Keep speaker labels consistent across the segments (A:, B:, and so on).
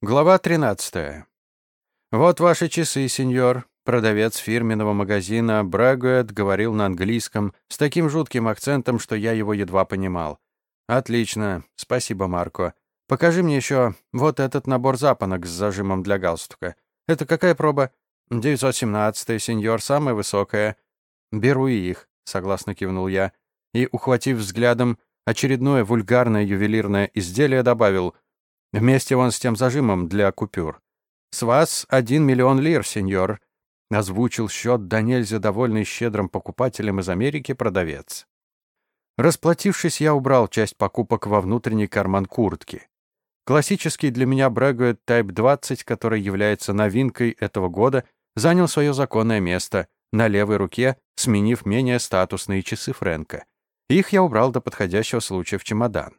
A: Глава 13. «Вот ваши часы, сеньор», — продавец фирменного магазина Брэгуэт говорил на английском с таким жутким акцентом, что я его едва понимал. «Отлично. Спасибо, Марко. Покажи мне еще вот этот набор запонок с зажимом для галстука. Это какая проба?» «917, сеньор, самая высокая». «Беру и их», — согласно кивнул я. И, ухватив взглядом очередное вульгарное ювелирное изделие, добавил — Вместе вон с тем зажимом для купюр. С вас один миллион лир, сеньор», — озвучил счет да нельзя довольный щедрым покупателем из Америки продавец. Расплатившись, я убрал часть покупок во внутренний карман куртки. Классический для меня Брэгуэт Type 20, который является новинкой этого года, занял свое законное место на левой руке, сменив менее статусные часы Фрэнка. Их я убрал до подходящего случая в чемодан.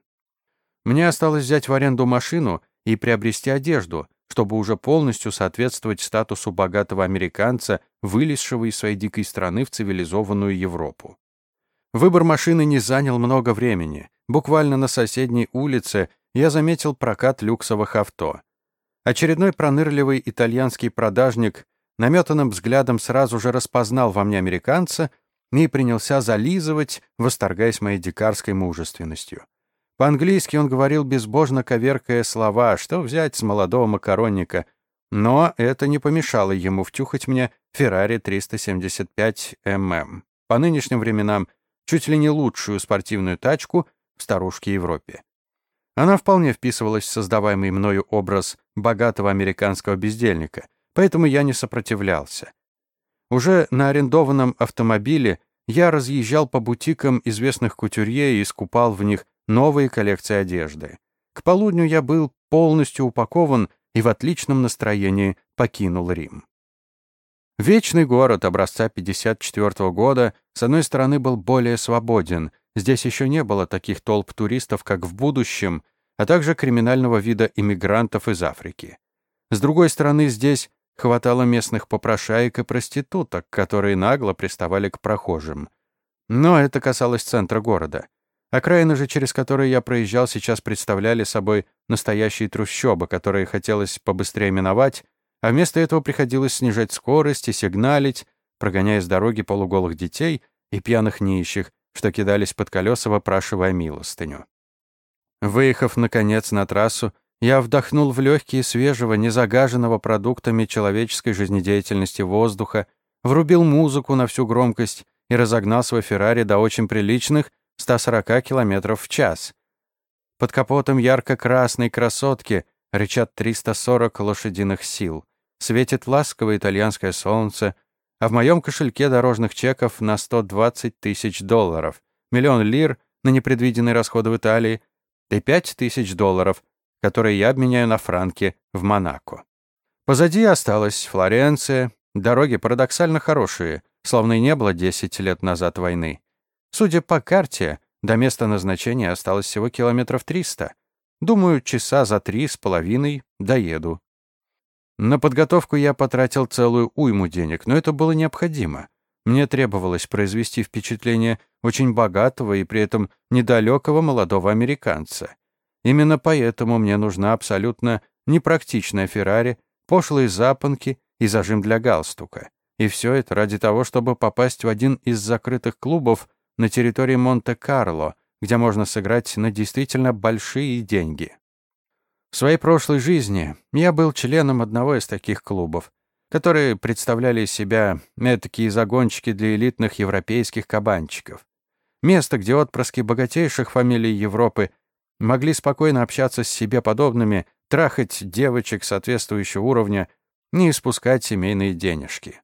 A: Мне осталось взять в аренду машину и приобрести одежду, чтобы уже полностью соответствовать статусу богатого американца, вылезшего из своей дикой страны в цивилизованную Европу. Выбор машины не занял много времени. Буквально на соседней улице я заметил прокат люксовых авто. Очередной пронырливый итальянский продажник наметанным взглядом сразу же распознал во мне американца и принялся зализывать, восторгаясь моей дикарской мужественностью. По-английски он говорил безбожно коверкая слова, что взять с молодого макаронника, но это не помешало ему втюхать мне Ferrari 375 ММ. По нынешним временам чуть ли не лучшую спортивную тачку в старушке Европе. Она вполне вписывалась в создаваемый мною образ богатого американского бездельника, поэтому я не сопротивлялся. Уже на арендованном автомобиле я разъезжал по бутикам известных кутюрье и скупал в них новые коллекции одежды. К полудню я был полностью упакован и в отличном настроении покинул Рим. Вечный город образца 54 года, с одной стороны, был более свободен, здесь еще не было таких толп туристов, как в будущем, а также криминального вида иммигрантов из Африки. С другой стороны, здесь хватало местных попрошаек и проституток, которые нагло приставали к прохожим. Но это касалось центра города. Окраины же, через которые я проезжал, сейчас представляли собой настоящие трущобы, которые хотелось побыстрее миновать, а вместо этого приходилось снижать скорость и сигналить, прогоняя с дороги полуголых детей и пьяных нищих, что кидались под колеса, вопрашивая милостыню. Выехав, наконец, на трассу, я вдохнул в легкие свежего, незагаженного продуктами человеческой жизнедеятельности воздуха, врубил музыку на всю громкость и разогнал свой Феррари до очень приличных 140 км в час. Под капотом ярко-красной красотки рычат 340 лошадиных сил. Светит ласковое итальянское солнце, а в моем кошельке дорожных чеков на 120 тысяч долларов, миллион лир на непредвиденные расходы в Италии и 5 тысяч долларов, которые я обменяю на франки в Монако. Позади осталась Флоренция, дороги парадоксально хорошие, словно и не было 10 лет назад войны. Судя по карте, до места назначения осталось всего километров триста. Думаю, часа за три с половиной доеду. На подготовку я потратил целую уйму денег, но это было необходимо. Мне требовалось произвести впечатление очень богатого и при этом недалекого молодого американца. Именно поэтому мне нужна абсолютно непрактичная Феррари, пошлые запонки и зажим для галстука. И все это ради того, чтобы попасть в один из закрытых клубов на территории Монте-Карло, где можно сыграть на действительно большие деньги. В своей прошлой жизни я был членом одного из таких клубов, которые представляли из себя такие загончики для элитных европейских кабанчиков. Место, где отпрыски богатейших фамилий Европы могли спокойно общаться с себе подобными, трахать девочек соответствующего уровня, не испускать семейные денежки.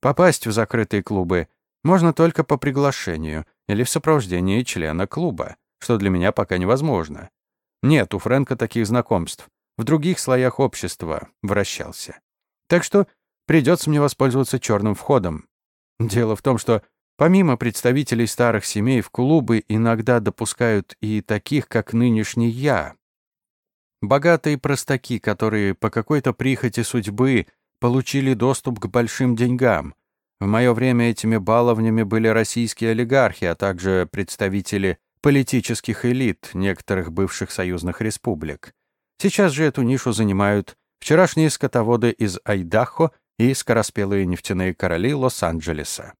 A: Попасть в закрытые клубы можно только по приглашению или в сопровождении члена клуба, что для меня пока невозможно. Нет у Фрэнка таких знакомств. В других слоях общества вращался. Так что придется мне воспользоваться черным входом. Дело в том, что помимо представителей старых семей в клубы иногда допускают и таких, как нынешний я. Богатые простаки, которые по какой-то прихоти судьбы получили доступ к большим деньгам, в мое время этими баловнями были российские олигархи, а также представители политических элит некоторых бывших союзных республик. Сейчас же эту нишу занимают вчерашние скотоводы из Айдахо и скороспелые нефтяные короли Лос-Анджелеса.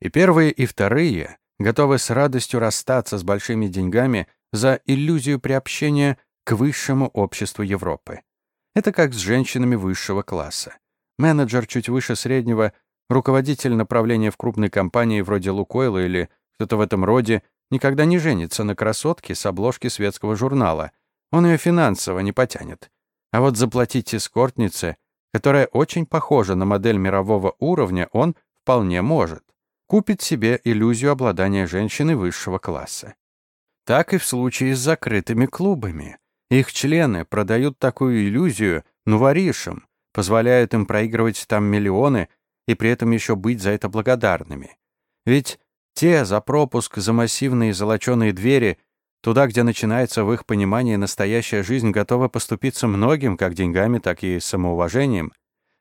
A: И первые, и вторые готовы с радостью расстаться с большими деньгами за иллюзию приобщения к высшему обществу Европы. Это как с женщинами высшего класса. Менеджер чуть выше среднего, руководитель направления в крупной компании вроде Лукойла или кто-то в этом роде никогда не женится на красотке с обложки светского журнала. Он ее финансово не потянет. А вот заплатить эскортнице, которая очень похожа на модель мирового уровня, он вполне может. Купит себе иллюзию обладания женщины высшего класса. Так и в случае с закрытыми клубами. Их члены продают такую иллюзию нуворишам, позволяют им проигрывать там миллионы и при этом еще быть за это благодарными. Ведь те за пропуск за массивные золоченые двери, туда, где начинается в их понимании настоящая жизнь, готовы поступиться многим, как деньгами, так и самоуважением.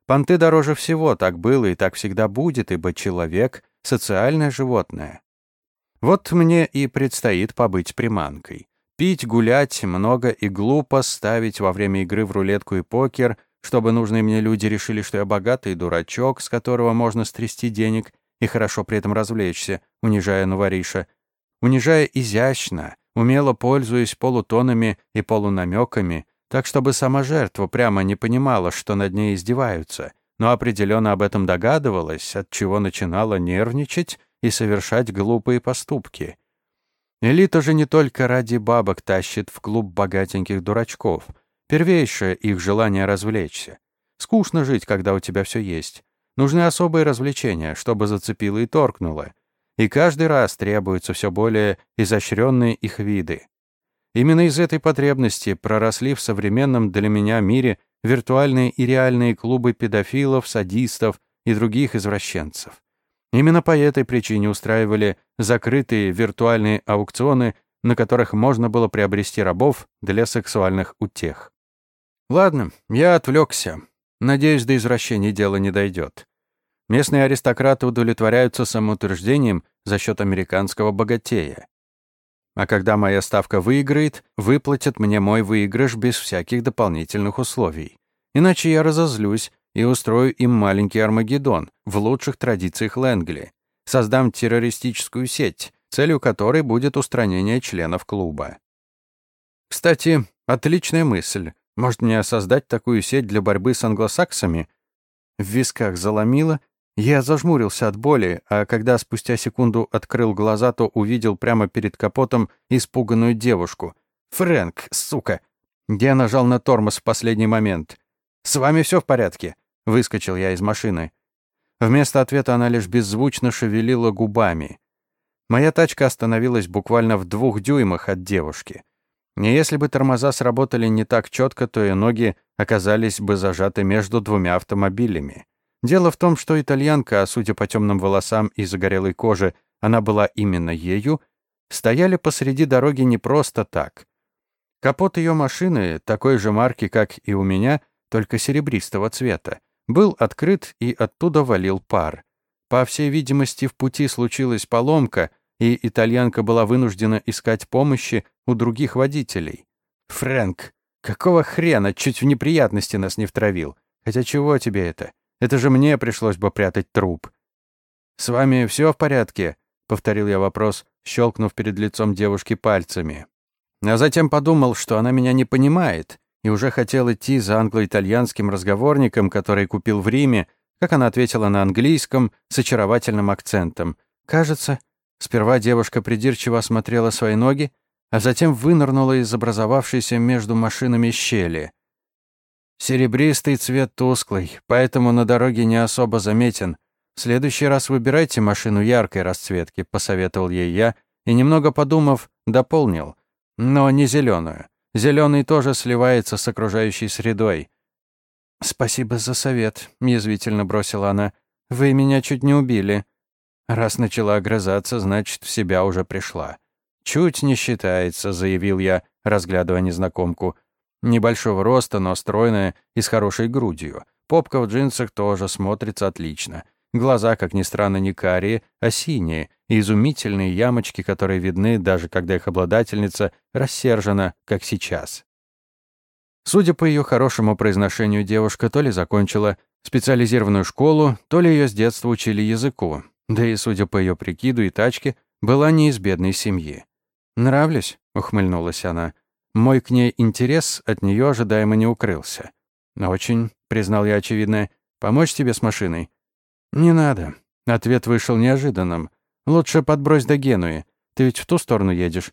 A: Понты дороже всего, так было и так всегда будет, ибо человек — социальное животное. Вот мне и предстоит побыть приманкой. Пить, гулять, много и глупо ставить во время игры в рулетку и покер, чтобы нужные мне люди решили, что я богатый дурачок, с которого можно стрясти денег и хорошо при этом развлечься, унижая новориша. Унижая изящно, умело пользуясь полутонами и полунамеками, так чтобы сама жертва прямо не понимала, что над ней издеваются, но определенно об этом догадывалась, от чего начинала нервничать и совершать глупые поступки. Элита же не только ради бабок тащит в клуб богатеньких дурачков. Первейшее их желание развлечься. Скучно жить, когда у тебя все есть. Нужны особые развлечения, чтобы зацепило и торкнуло. И каждый раз требуются все более изощренные их виды. Именно из этой потребности проросли в современном для меня мире виртуальные и реальные клубы педофилов, садистов и других извращенцев. Именно по этой причине устраивали закрытые виртуальные аукционы, на которых можно было приобрести рабов для сексуальных утех. Ладно, я отвлекся. Надеюсь, до извращений дело не дойдет. Местные аристократы удовлетворяются самоутверждением за счет американского богатея. А когда моя ставка выиграет, выплатят мне мой выигрыш без всяких дополнительных условий. Иначе я разозлюсь и устрою им маленький Армагеддон в лучших традициях Лэнгли. Создам террористическую сеть, целью которой будет устранение членов клуба. Кстати, отличная мысль. Может, мне создать такую сеть для борьбы с англосаксами? В висках заломило, я зажмурился от боли, а когда спустя секунду открыл глаза, то увидел прямо перед капотом испуганную девушку. «Фрэнк, сука!» Я нажал на тормоз в последний момент. «С вами все в порядке?» Выскочил я из машины. Вместо ответа она лишь беззвучно шевелила губами. Моя тачка остановилась буквально в двух дюймах от девушки. И если бы тормоза сработали не так четко, то и ноги оказались бы зажаты между двумя автомобилями. Дело в том, что итальянка, а судя по темным волосам и загорелой коже, она была именно ею, стояли посреди дороги не просто так. Капот ее машины, такой же марки, как и у меня, только серебристого цвета, был открыт и оттуда валил пар. По всей видимости, в пути случилась поломка, и итальянка была вынуждена искать помощи у других водителей. «Фрэнк, какого хрена чуть в неприятности нас не втравил? Хотя чего тебе это? Это же мне пришлось бы прятать труп». «С вами все в порядке?» — повторил я вопрос, щелкнув перед лицом девушки пальцами. А затем подумал, что она меня не понимает, и уже хотел идти за англо-итальянским разговорником, который купил в Риме, как она ответила на английском с очаровательным акцентом. Кажется, сперва девушка придирчиво осмотрела свои ноги, а затем вынырнула из образовавшейся между машинами щели. Серебристый цвет тусклый, поэтому на дороге не особо заметен. В следующий раз выбирайте машину яркой расцветки, посоветовал ей я, и немного подумав, дополнил. Но не зеленую. Зеленый тоже сливается с окружающей средой. «Спасибо за совет», — язвительно бросила она. «Вы меня чуть не убили». Раз начала огрызаться, значит, в себя уже пришла. «Чуть не считается», — заявил я, разглядывая незнакомку. Небольшого роста, но стройная и с хорошей грудью. Попка в джинсах тоже смотрится отлично. Глаза, как ни странно, не карие, а синие, и изумительные ямочки, которые видны, даже когда их обладательница рассержена, как сейчас. Судя по ее хорошему произношению, девушка то ли закончила специализированную школу, то ли ее с детства учили языку, да и, судя по ее прикиду и тачке, была не из бедной семьи. «Нравлюсь?» — ухмыльнулась она. Мой к ней интерес от нее ожидаемо не укрылся. «Очень», — признал я очевидное, — «помочь тебе с машиной?» «Не надо». Ответ вышел неожиданным. «Лучше подбрось до Генуи. Ты ведь в ту сторону едешь».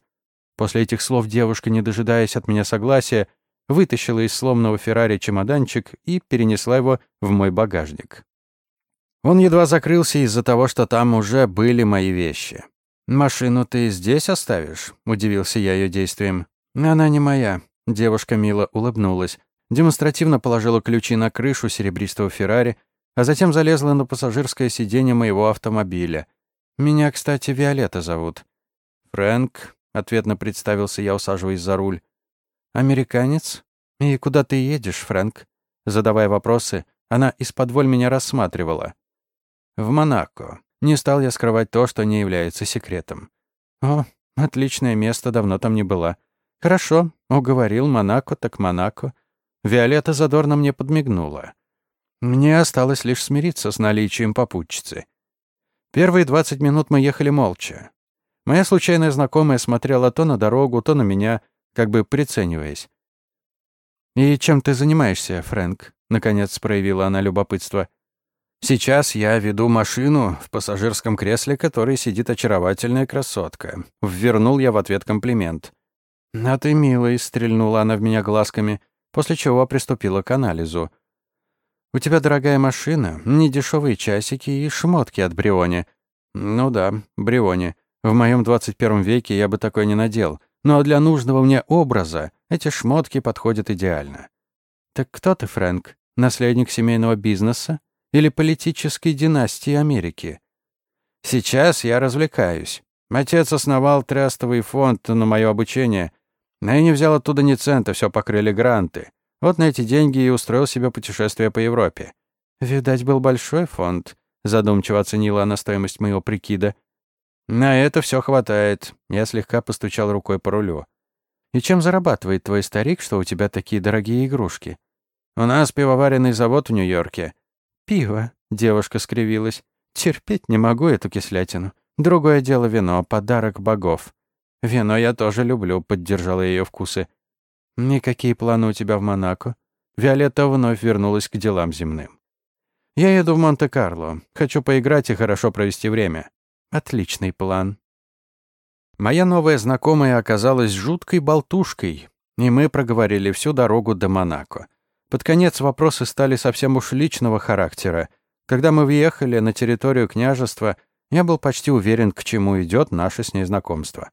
A: После этих слов девушка, не дожидаясь от меня согласия, вытащила из сломанного Феррари чемоданчик и перенесла его в мой багажник. Он едва закрылся из-за того, что там уже были мои вещи. «Машину ты здесь оставишь?» — удивился я ее действием. «Она не моя». Девушка мило улыбнулась, демонстративно положила ключи на крышу серебристого Феррари, а затем залезла на пассажирское сиденье моего автомобиля. «Меня, кстати, Виолетта зовут». «Фрэнк», — ответно представился я, усаживаясь за руль. «Американец? И куда ты едешь, Фрэнк?» Задавая вопросы, она из-под меня рассматривала. «В Монако. Не стал я скрывать то, что не является секретом. О, отличное место, давно там не была. Хорошо, уговорил Монако, так Монако. Виолетта задорно мне подмигнула. Мне осталось лишь смириться с наличием попутчицы. Первые двадцать минут мы ехали молча. Моя случайная знакомая смотрела то на дорогу, то на меня, как бы прицениваясь. «И чем ты занимаешься, Фрэнк?» — наконец проявила она любопытство. Сейчас я веду машину в пассажирском кресле, которой сидит очаровательная красотка. Ввернул я в ответ комплимент. «А ты милый», — стрельнула она в меня глазками, после чего приступила к анализу. «У тебя дорогая машина, недешевые часики и шмотки от Бриони». «Ну да, Бриони. В моем 21 веке я бы такое не надел. Но для нужного мне образа эти шмотки подходят идеально». «Так кто ты, Фрэнк? Наследник семейного бизнеса?» Или политической династии Америки. Сейчас я развлекаюсь. Отец основал трастовый фонд на мое обучение, но я не взял оттуда ни цента, все покрыли гранты. Вот на эти деньги и устроил себе путешествие по Европе. Видать, был большой фонд, задумчиво оценила она стоимость моего прикида. На это все хватает. Я слегка постучал рукой по рулю. И чем зарабатывает твой старик, что у тебя такие дорогие игрушки? У нас пивоваренный завод в Нью-Йорке. «Пиво», — девушка скривилась. «Терпеть не могу эту кислятину. Другое дело вино, подарок богов». «Вино я тоже люблю», — поддержала ее вкусы. «Никакие планы у тебя в Монако?» Виолетта вновь вернулась к делам земным. «Я еду в Монте-Карло. Хочу поиграть и хорошо провести время». «Отличный план». Моя новая знакомая оказалась жуткой болтушкой, и мы проговорили всю дорогу до Монако. Под конец вопросы стали совсем уж личного характера. Когда мы въехали на территорию княжества, я был почти уверен, к чему идет наше с ней знакомство.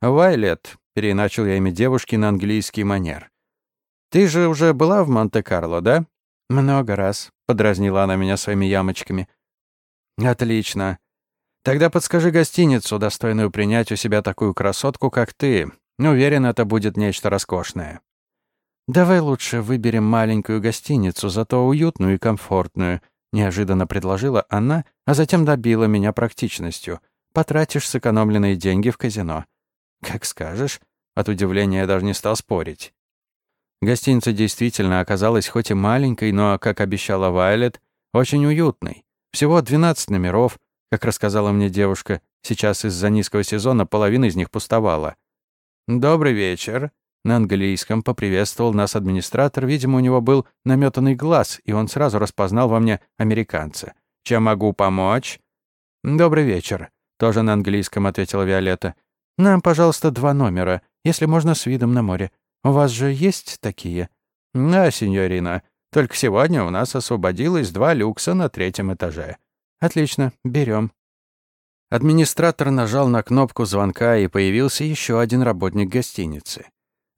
A: «Вайлет», — переначал я имя девушки на английский манер. «Ты же уже была в Монте-Карло, да?» «Много раз», — подразнила она меня своими ямочками. «Отлично. Тогда подскажи гостиницу, достойную принять у себя такую красотку, как ты. Уверен, это будет нечто роскошное». «Давай лучше выберем маленькую гостиницу, зато уютную и комфортную», — неожиданно предложила она, а затем добила меня практичностью. «Потратишь сэкономленные деньги в казино». «Как скажешь». От удивления я даже не стал спорить. Гостиница действительно оказалась хоть и маленькой, но, как обещала Вайлет, очень уютной. Всего 12 номеров, как рассказала мне девушка. Сейчас из-за низкого сезона половина из них пустовала. «Добрый вечер», на английском поприветствовал нас администратор. Видимо, у него был наметанный глаз, и он сразу распознал во мне американца. «Чем могу помочь?» «Добрый вечер», — тоже на английском ответила Виолетта. «Нам, пожалуйста, два номера, если можно, с видом на море. У вас же есть такие?» «Да, сеньорина. Только сегодня у нас освободилось два люкса на третьем этаже». «Отлично, берем». Администратор нажал на кнопку звонка, и появился еще один работник гостиницы.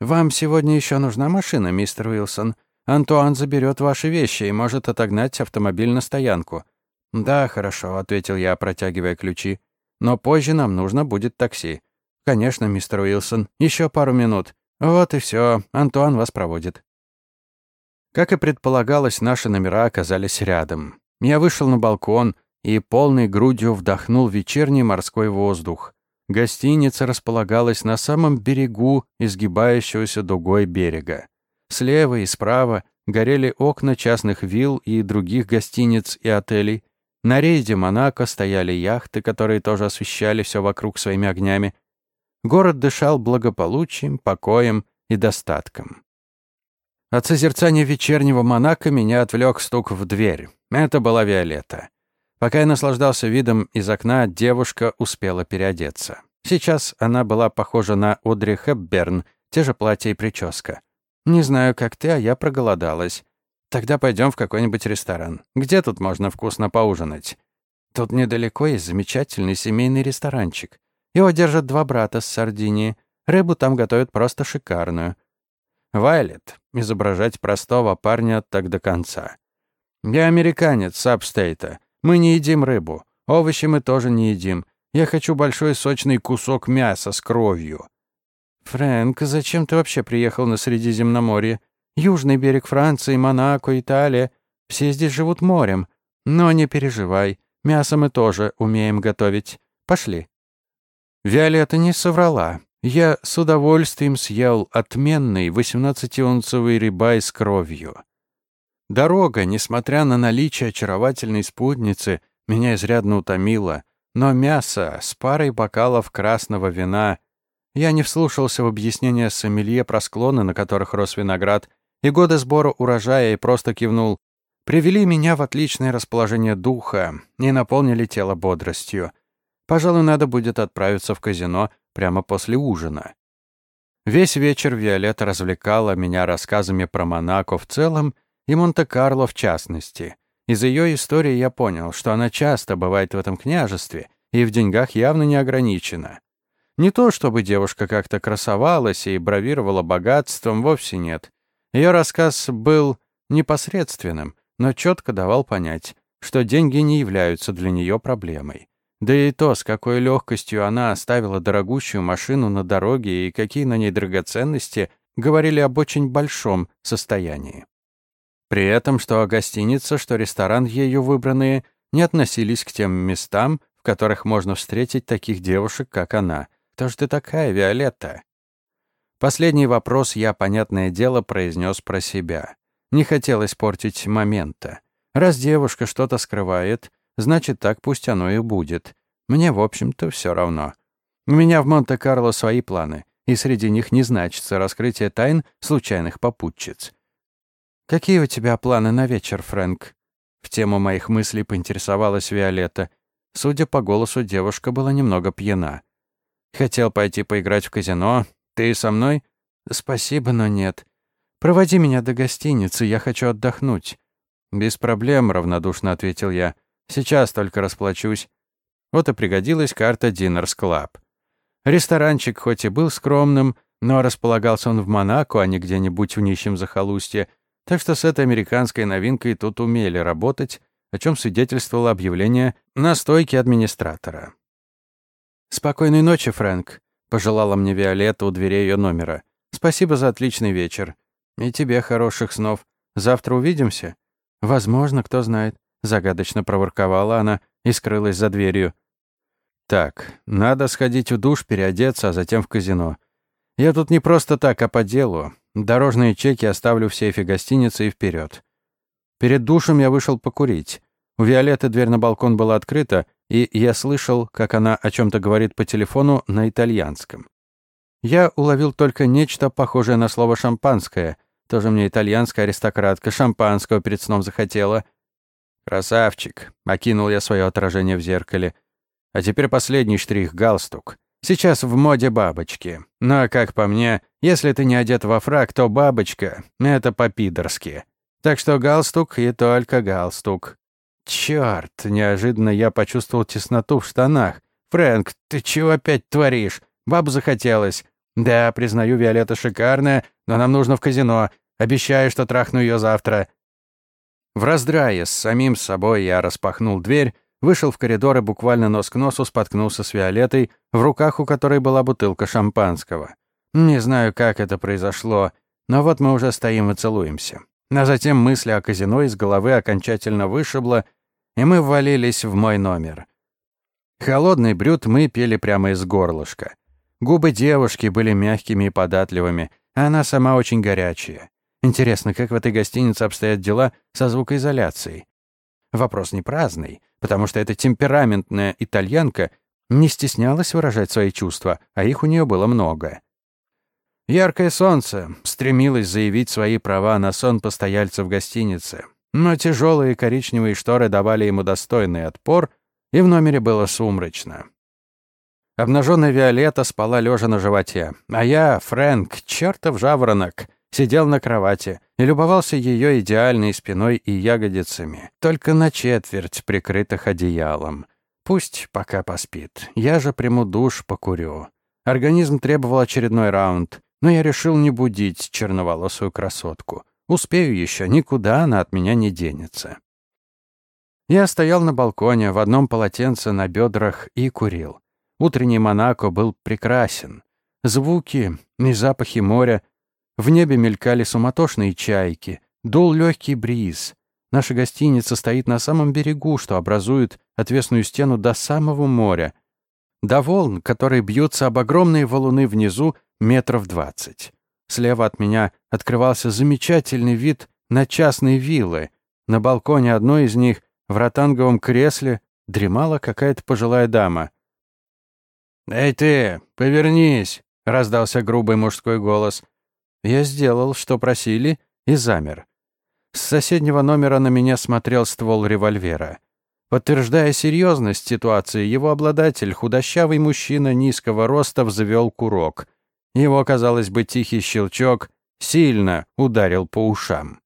A: «Вам сегодня еще нужна машина, мистер Уилсон? Антуан заберет ваши вещи и может отогнать автомобиль на стоянку». «Да, хорошо», — ответил я, протягивая ключи. «Но позже нам нужно будет такси». «Конечно, мистер Уилсон. Еще пару минут. Вот и все. Антуан вас проводит». Как и предполагалось, наши номера оказались рядом. Я вышел на балкон и полной грудью вдохнул вечерний морской воздух. Гостиница располагалась на самом берегу изгибающегося дугой берега. слева и справа горели окна частных вилл и других гостиниц и отелей. На рейде Монако стояли яхты, которые тоже освещали все вокруг своими огнями. Город дышал благополучием, покоем и достатком. От созерцания вечернего Монако меня отвлек стук в дверь. Это была Виолетта. Пока я наслаждался видом из окна, девушка успела переодеться. Сейчас она была похожа на Одри Хепберн, те же платья и прическа. «Не знаю, как ты, а я проголодалась. Тогда пойдем в какой-нибудь ресторан. Где тут можно вкусно поужинать?» Тут недалеко есть замечательный семейный ресторанчик. Его держат два брата с Сардинии. Рыбу там готовят просто шикарную. Вайлет. Изображать простого парня так до конца. Я американец с Апстейта. Мы не едим рыбу. Овощи мы тоже не едим. Я хочу большой сочный кусок мяса с кровью». «Фрэнк, зачем ты вообще приехал на Средиземноморье? Южный берег Франции, Монако, Италия. Все здесь живут морем. Но не переживай, мясо мы тоже умеем готовить. Пошли». Виолетта не соврала. Я с удовольствием съел отменный 18-унцевый рибай с кровью. Дорога, несмотря на наличие очаровательной спутницы, меня изрядно утомила, но мясо с парой бокалов красного вина... Я не вслушался в объяснение сомелье про склоны, на которых рос виноград, и годы сбора урожая, и просто кивнул. Привели меня в отличное расположение духа и наполнили тело бодростью. Пожалуй, надо будет отправиться в казино прямо после ужина. Весь вечер Виолетта развлекала меня рассказами про Монако в целом и Монте-Карло в частности. Из ее истории я понял, что она часто бывает в этом княжестве и в деньгах явно не ограничена. Не то чтобы девушка как-то красовалась и бравировала богатством, вовсе нет. Ее рассказ был непосредственным, но четко давал понять, что деньги не являются для нее проблемой. Да и то, с какой легкостью она оставила дорогущую машину на дороге и какие на ней драгоценности, говорили об очень большом состоянии. При этом что гостиница, что ресторан ею выбранные не относились к тем местам, в которых можно встретить таких девушек, как она. Кто ж ты такая, Виолетта? Последний вопрос я, понятное дело, произнес про себя. Не хотелось портить момента. Раз девушка что-то скрывает, значит, так пусть оно и будет. Мне, в общем-то, все равно. У меня в Монте-Карло свои планы, и среди них не значится раскрытие тайн случайных попутчиц. «Какие у тебя планы на вечер, Фрэнк?» В тему моих мыслей поинтересовалась Виолетта. Судя по голосу, девушка была немного пьяна. «Хотел пойти поиграть в казино. Ты со мной?» «Спасибо, но нет. Проводи меня до гостиницы, я хочу отдохнуть». «Без проблем», — равнодушно ответил я. «Сейчас только расплачусь». Вот и пригодилась карта Diners Club. Ресторанчик хоть и был скромным, но располагался он в Монако, а не где-нибудь в нищем захолустье, так что с этой американской новинкой тут умели работать, о чем свидетельствовало объявление на стойке администратора. «Спокойной ночи, Фрэнк», — пожелала мне Виолетта у дверей ее номера. «Спасибо за отличный вечер. И тебе хороших снов. Завтра увидимся?» «Возможно, кто знает», — загадочно проворковала она и скрылась за дверью. «Так, надо сходить в душ, переодеться, а затем в казино. Я тут не просто так, а по делу. Дорожные чеки оставлю в сейфе гостиницы и вперед. Перед душем я вышел покурить. У Виолетты дверь на балкон была открыта, и я слышал, как она о чем-то говорит по телефону на итальянском. Я уловил только нечто похожее на слово «шампанское». Тоже мне итальянская аристократка шампанского перед сном захотела. «Красавчик», — окинул я свое отражение в зеркале. А теперь последний штрих — галстук. Сейчас в моде бабочки. Но, как по мне, если ты не одет во фрак, то бабочка — это по-пидорски. Так что галстук и только галстук. Чёрт, неожиданно я почувствовал тесноту в штанах. «Фрэнк, ты чего опять творишь? Бабу захотелось. Да, признаю, Виолетта шикарная, но нам нужно в казино. Обещаю, что трахну ее завтра». В раздрае с самим собой я распахнул дверь, Вышел в коридор и буквально нос к носу споткнулся с Виолетой, в руках у которой была бутылка шампанского. Не знаю, как это произошло, но вот мы уже стоим и целуемся. А затем мысли о казино из головы окончательно вышибло, и мы ввалились в мой номер. Холодный брют мы пели прямо из горлышка. Губы девушки были мягкими и податливыми, а она сама очень горячая. Интересно, как в этой гостинице обстоят дела со звукоизоляцией? Вопрос не праздный, потому что эта темпераментная итальянка не стеснялась выражать свои чувства, а их у нее было много. Яркое солнце стремилось заявить свои права на сон постояльцев гостиницы, но тяжелые коричневые шторы давали ему достойный отпор, и в номере было сумрачно. Обнаженная Виолетта спала лежа на животе, а я, Фрэнк, чертов жаворонок, сидел на кровати и любовался ее идеальной спиной и ягодицами, только на четверть прикрытых одеялом. Пусть пока поспит, я же приму душ, покурю. Организм требовал очередной раунд, но я решил не будить черноволосую красотку. Успею еще, никуда она от меня не денется. Я стоял на балконе в одном полотенце на бедрах и курил. Утренний Монако был прекрасен. Звуки и запахи моря. В небе мелькали суматошные чайки. Дул легкий бриз. Наша гостиница стоит на самом берегу, что образует отвесную стену до самого моря. До волн, которые бьются об огромные валуны внизу, метров двадцать. Слева от меня открывался замечательный вид на частные виллы. На балконе одной из них, в ротанговом кресле, дремала какая-то пожилая дама — «Эй ты, повернись!» — раздался грубый мужской голос. Я сделал, что просили, и замер. С соседнего номера на меня смотрел ствол револьвера. Подтверждая серьезность ситуации, его обладатель, худощавый мужчина низкого роста, взвел курок. Его, казалось бы, тихий щелчок сильно ударил по ушам.